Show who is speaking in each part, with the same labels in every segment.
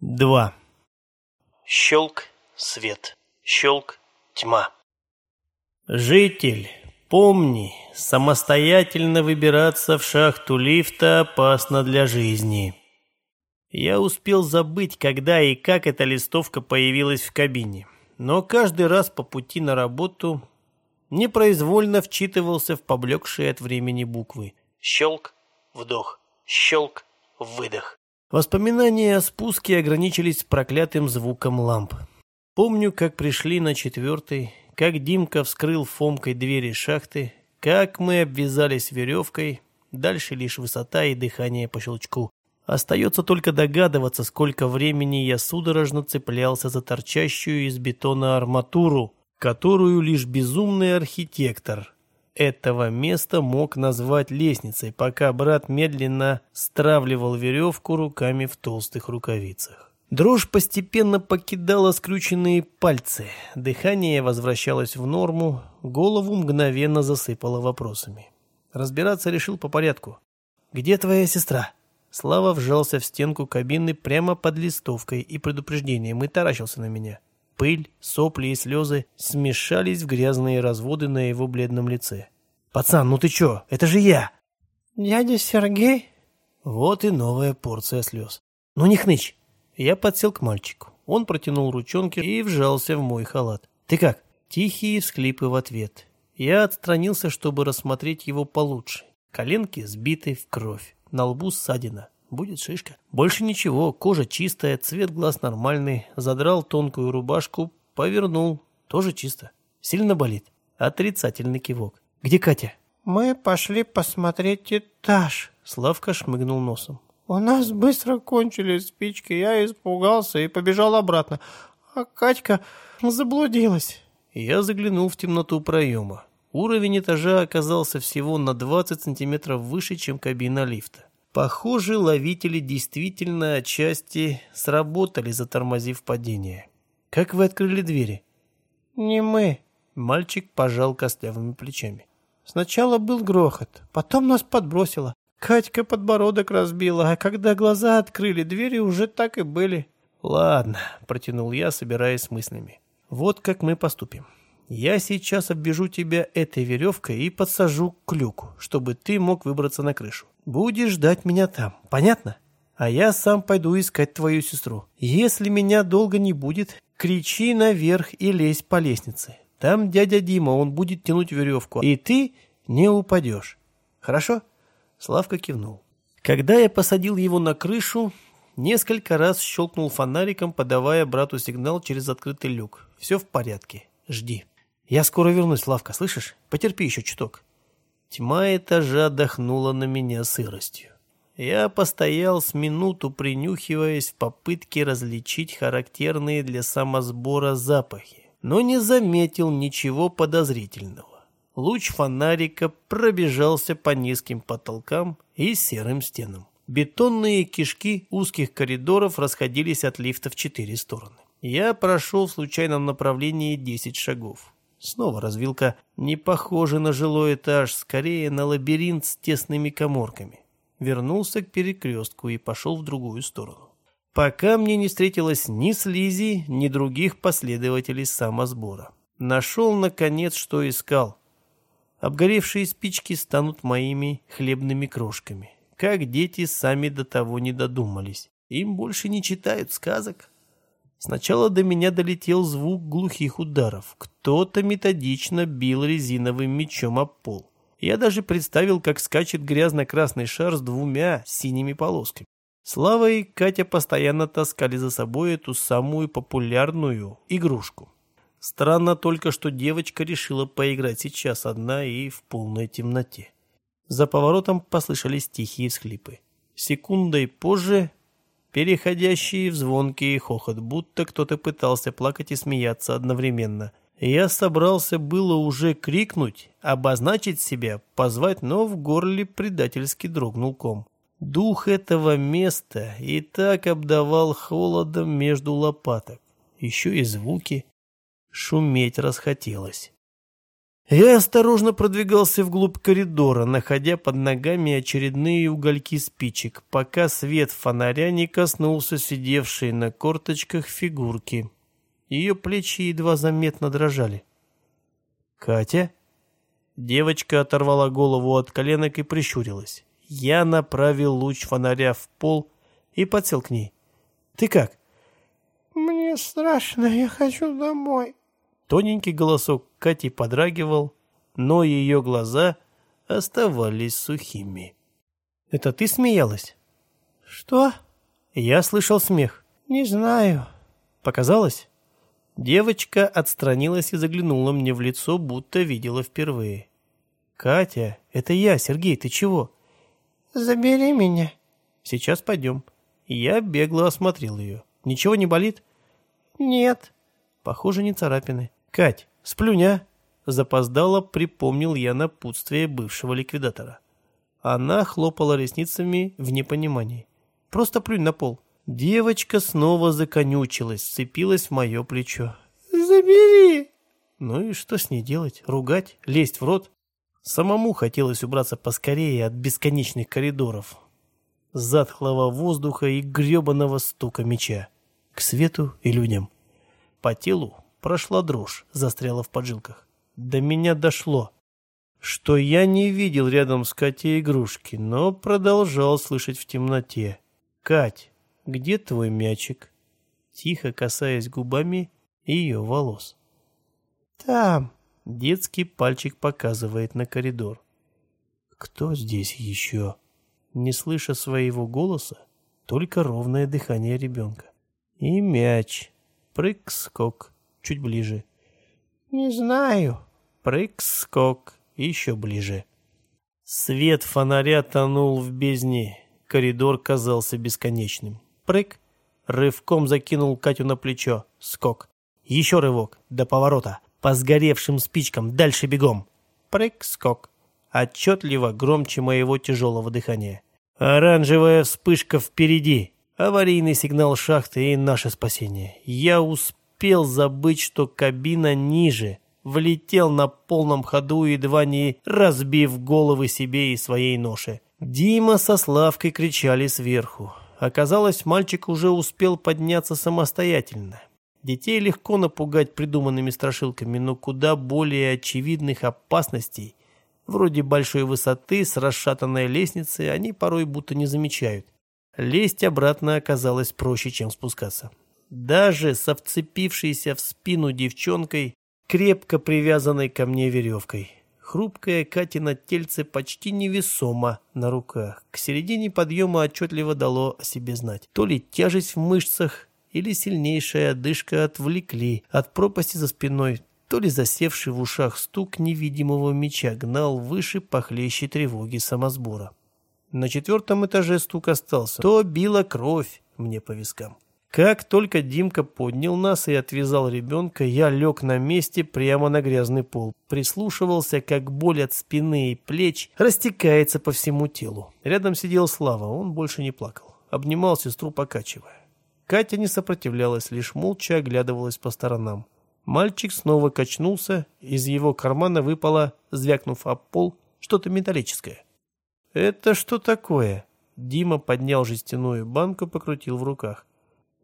Speaker 1: 2. Щелк, свет. Щелк, тьма. Житель, помни, самостоятельно выбираться в шахту лифта опасно для жизни. Я успел забыть, когда и как эта листовка появилась в кабине, но каждый раз по пути на работу непроизвольно вчитывался в поблекшие от времени буквы. Щелк, вдох, щелк, выдох. Воспоминания о спуске ограничились проклятым звуком ламп. Помню, как пришли на четвертый, как Димка вскрыл Фомкой двери шахты, как мы обвязались веревкой, дальше лишь высота и дыхание по щелчку. Остается только догадываться, сколько времени я судорожно цеплялся за торчащую из бетона арматуру, которую лишь безумный архитектор этого места мог назвать лестницей, пока брат медленно стравливал веревку руками в толстых рукавицах. Дрожь постепенно покидала скрюченные пальцы, дыхание возвращалось в норму, голову мгновенно засыпало вопросами. Разбираться решил по порядку. «Где твоя сестра?» Слава вжался в стенку кабины прямо под листовкой и предупреждением и таращился на меня. Пыль, сопли и слезы смешались в грязные разводы на его бледном лице. «Пацан, ну ты чё? Это же я!»
Speaker 2: «Дядя Сергей?»
Speaker 1: Вот и новая порция слез. «Ну не хнычь!» Я подсел к мальчику. Он протянул ручонки и вжался в мой халат. «Ты как?» Тихие всклипы в ответ. Я отстранился, чтобы рассмотреть его получше. Коленки сбиты в кровь. На лбу ссадина. Будет шишка. Больше ничего, кожа чистая, цвет глаз нормальный. Задрал тонкую рубашку, повернул. Тоже чисто. Сильно болит. Отрицательный кивок. Где Катя?
Speaker 2: Мы пошли посмотреть этаж.
Speaker 1: Славка шмыгнул носом.
Speaker 2: У нас быстро кончились спички. Я испугался и побежал обратно. А Катька заблудилась.
Speaker 1: Я заглянул в темноту проема. Уровень этажа оказался всего на 20 сантиметров выше, чем кабина лифта. Похоже, ловители действительно отчасти сработали, затормозив падение. «Как вы открыли двери?»
Speaker 2: «Не мы».
Speaker 1: Мальчик пожал костлявыми плечами.
Speaker 2: «Сначала был грохот, потом нас подбросило. Катька подбородок разбила, а когда глаза открыли, двери уже так и были».
Speaker 1: «Ладно», — протянул я, собираясь с мыслями. «Вот как мы поступим. Я сейчас обвяжу тебя этой веревкой и подсажу к люку, чтобы ты мог выбраться на крышу. Будешь ждать меня там, понятно? А я сам пойду искать твою сестру. Если меня долго не будет, кричи наверх и лезь по лестнице. Там дядя Дима, он будет тянуть веревку, и ты не упадешь. Хорошо?» Славка кивнул. Когда я посадил его на крышу, несколько раз щелкнул фонариком, подавая брату сигнал через открытый люк. «Все в порядке. Жди». «Я скоро вернусь, Славка, слышишь? Потерпи еще чуток». Тьма этажа отдохнула на меня сыростью. Я постоял с минуту, принюхиваясь в попытке различить характерные для самосбора запахи, но не заметил ничего подозрительного. Луч фонарика пробежался по низким потолкам и серым стенам. Бетонные кишки узких коридоров расходились от лифта в четыре стороны. Я прошел в случайном направлении десять шагов. Снова развилка не похожа на жилой этаж, скорее на лабиринт с тесными коморками. Вернулся к перекрестку и пошел в другую сторону. Пока мне не встретилось ни слизи, ни других последователей самосбора. Нашел, наконец, что искал. Обгоревшие спички станут моими хлебными крошками. Как дети сами до того не додумались. Им больше не читают сказок. Сначала до меня долетел звук глухих ударов. Кто-то методично бил резиновым мечом об пол. Я даже представил, как скачет грязно-красный шар с двумя синими полосками. Слава и Катя постоянно таскали за собой эту самую популярную игрушку. Странно только, что девочка решила поиграть сейчас одна и в полной темноте. За поворотом послышались тихие всхлипы. Секундой позже переходящие в звонкий хохот, будто кто-то пытался плакать и смеяться одновременно. Я собрался было уже крикнуть, обозначить себя, позвать, но в горле предательски дрогнул ком. Дух этого места и так обдавал холодом между лопаток. Еще и звуки. Шуметь расхотелось. Я осторожно продвигался вглубь коридора, находя под ногами очередные угольки спичек, пока свет фонаря не коснулся сидевшей на корточках фигурки. Ее плечи едва заметно дрожали. «Катя?» Девочка оторвала голову от коленок и прищурилась. Я направил луч фонаря в пол и подсел к ней. «Ты как?»
Speaker 2: «Мне страшно, я хочу домой».
Speaker 1: Тоненький голосок Кати подрагивал, но ее глаза оставались сухими. «Это ты смеялась?»
Speaker 2: «Что?»
Speaker 1: Я слышал смех.
Speaker 2: «Не знаю».
Speaker 1: «Показалось?» Девочка отстранилась и заглянула мне в лицо, будто видела впервые. «Катя, это я, Сергей, ты чего?»
Speaker 2: «Забери меня».
Speaker 1: «Сейчас пойдем». Я бегло осмотрел ее. «Ничего не болит?»
Speaker 2: «Нет».
Speaker 1: «Похоже, не царапины». «Кать, сплюня!» Запоздало припомнил я напутствие бывшего ликвидатора. Она хлопала ресницами в непонимании. «Просто плюнь на пол». Девочка снова законючилась, сцепилась в мое плечо.
Speaker 2: «Забери!»
Speaker 1: Ну и что с ней делать? Ругать? Лезть в рот? Самому хотелось убраться поскорее от бесконечных коридоров, затхлого воздуха и гребаного стука меча. К свету и людям. По телу Прошла дрожь, застряла в поджилках. До меня дошло, что я не видел рядом с Катей игрушки, но продолжал слышать в темноте. «Кать, где твой мячик?» Тихо касаясь губами ее волос.
Speaker 2: «Там».
Speaker 1: Детский пальчик показывает на коридор. «Кто здесь еще?» Не слыша своего голоса, только ровное дыхание ребенка. И мяч. Прыг-скок чуть ближе.
Speaker 2: «Не знаю».
Speaker 1: Прыг-скок, еще ближе. Свет фонаря тонул в бездне. Коридор казался бесконечным. Прыг. Рывком закинул Катю на плечо. Скок. Еще рывок. До поворота. По сгоревшим спичкам. Дальше бегом. Прыг-скок. Отчетливо громче моего тяжелого дыхания. Оранжевая вспышка впереди. Аварийный сигнал шахты и наше спасение. Я успел успел забыть, что кабина ниже, влетел на полном ходу, едва не разбив головы себе и своей ноше. Дима со Славкой кричали сверху. Оказалось, мальчик уже успел подняться самостоятельно. Детей легко напугать придуманными страшилками, но куда более очевидных опасностей, вроде большой высоты с расшатанной лестницей, они порой будто не замечают. Лезть обратно оказалось проще, чем спускаться даже со вцепившейся в спину девчонкой, крепко привязанной ко мне веревкой. Хрупкая Катина тельце почти невесомо на руках. К середине подъема отчетливо дало о себе знать. То ли тяжесть в мышцах, или сильнейшая одышка отвлекли от пропасти за спиной, то ли засевший в ушах стук невидимого меча гнал выше похлеще тревоги самосбора. На четвертом этаже стук остался. То била кровь мне по вискам. Как только Димка поднял нас и отвязал ребенка, я лег на месте прямо на грязный пол. Прислушивался, как боль от спины и плеч растекается по всему телу. Рядом сидел Слава, он больше не плакал. Обнимал сестру, покачивая. Катя не сопротивлялась, лишь молча оглядывалась по сторонам. Мальчик снова качнулся, из его кармана выпало, звякнув об пол, что-то металлическое. «Это что такое?» Дима поднял жестяную банку, покрутил в руках.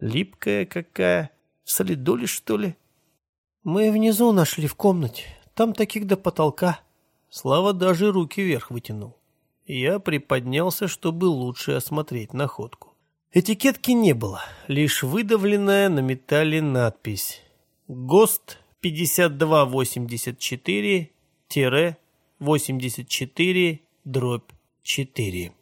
Speaker 1: Липкая какая. В солидоле, что ли?
Speaker 2: Мы внизу нашли в комнате. Там таких до потолка.
Speaker 1: Слава даже руки вверх вытянул. Я приподнялся, чтобы лучше осмотреть находку. Этикетки не было, лишь выдавленная на металле надпись «ГОСТ 5284-84 дробь 4».